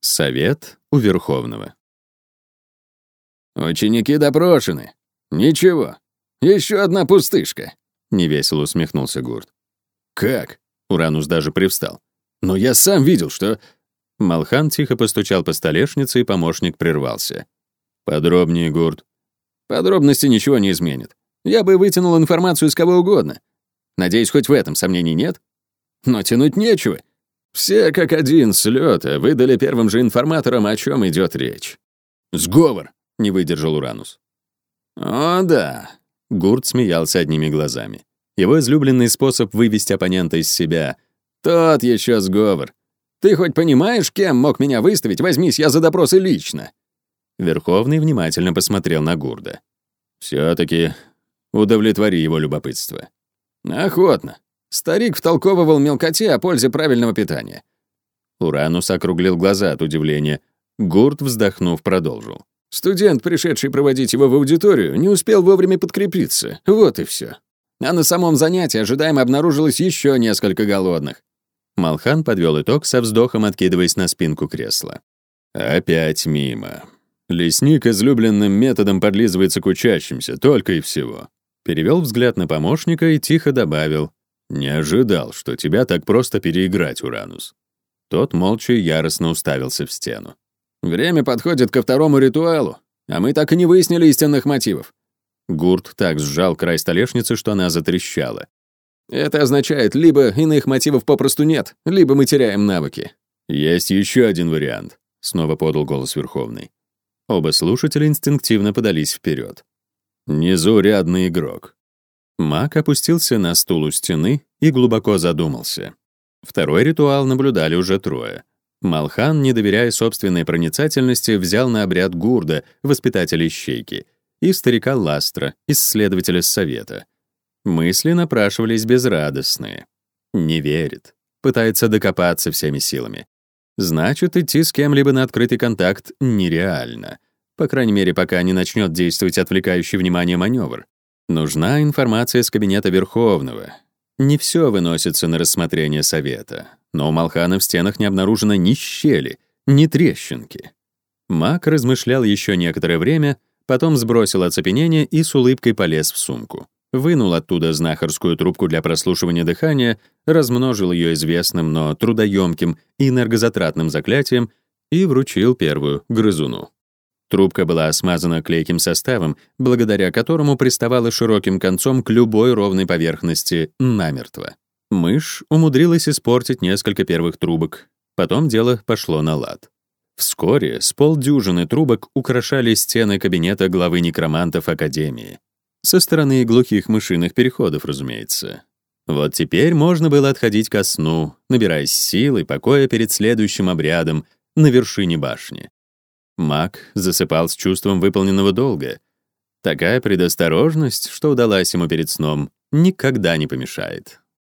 Совет у Верховного. «Ученики допрошены. Ничего. Еще одна пустышка», — невесело усмехнулся Гурт. «Как?» — Уранус даже привстал. «Но я сам видел, что...» Малхан тихо постучал по столешнице, и помощник прервался. «Подробнее, Гурт». «Подробности ничего не изменят. Я бы вытянул информацию из кого угодно. Надеюсь, хоть в этом сомнений нет? Но тянуть нечего. Все как один с лёта выдали первым же информаторам, о чем идет речь. «Сговор!» — не выдержал Уранус. «О, да!» — Гурт смеялся одними глазами. Его излюбленный способ вывести оппонента из себя. «Тот еще сговор. Ты хоть понимаешь, кем мог меня выставить? Возьмись я за допросы лично!» Верховный внимательно посмотрел на Гурда. «Все-таки удовлетвори его любопытство». «Охотно. Старик втолковывал мелкоте о пользе правильного питания. Уранус округлил глаза от удивления. Гурт, вздохнув, продолжил. Студент, пришедший проводить его в аудиторию, не успел вовремя подкрепиться. Вот и все. А на самом занятии ожидаемо обнаружилось еще несколько голодных. Малхан подвел итог со вздохом, откидываясь на спинку кресла. Опять мимо. Лесник излюбленным методом подлизывается к учащимся, только и всего. Перевел взгляд на помощника и тихо добавил. «Не ожидал, что тебя так просто переиграть, Уранус». Тот молча и яростно уставился в стену. «Время подходит ко второму ритуалу, а мы так и не выяснили истинных мотивов». Гурт так сжал край столешницы, что она затрещала. «Это означает, либо иных мотивов попросту нет, либо мы теряем навыки». «Есть еще один вариант», — снова подал голос Верховный. Оба слушателя инстинктивно подались вперед. «Незаурядный игрок. Маг опустился на стул у стены и глубоко задумался. Второй ритуал наблюдали уже трое. Малхан, не доверяя собственной проницательности, взял на обряд Гурда, воспитателя ищейки, и старика Ластра, исследователя Совета. Мысли напрашивались безрадостные. Не верит. Пытается докопаться всеми силами. Значит, идти с кем-либо на открытый контакт нереально. По крайней мере, пока не начнет действовать отвлекающий внимание маневр. Нужна информация из кабинета Верховного. Не все выносится на рассмотрение совета, но у Малхана в стенах не обнаружено ни щели, ни трещинки. Мак размышлял еще некоторое время, потом сбросил оцепенение и с улыбкой полез в сумку. Вынул оттуда знахарскую трубку для прослушивания дыхания, размножил ее известным, но трудоемким и энергозатратным заклятием и вручил первую грызуну. Трубка была смазана клейким составом, благодаря которому приставала широким концом к любой ровной поверхности намертво. Мышь умудрилась испортить несколько первых трубок. Потом дело пошло на лад. Вскоре с полдюжины трубок украшали стены кабинета главы некромантов Академии. Со стороны глухих мышиных переходов, разумеется. Вот теперь можно было отходить ко сну, набираясь сил и покоя перед следующим обрядом на вершине башни. Маг засыпал с чувством выполненного долга. Такая предосторожность, что удалась ему перед сном, никогда не помешает.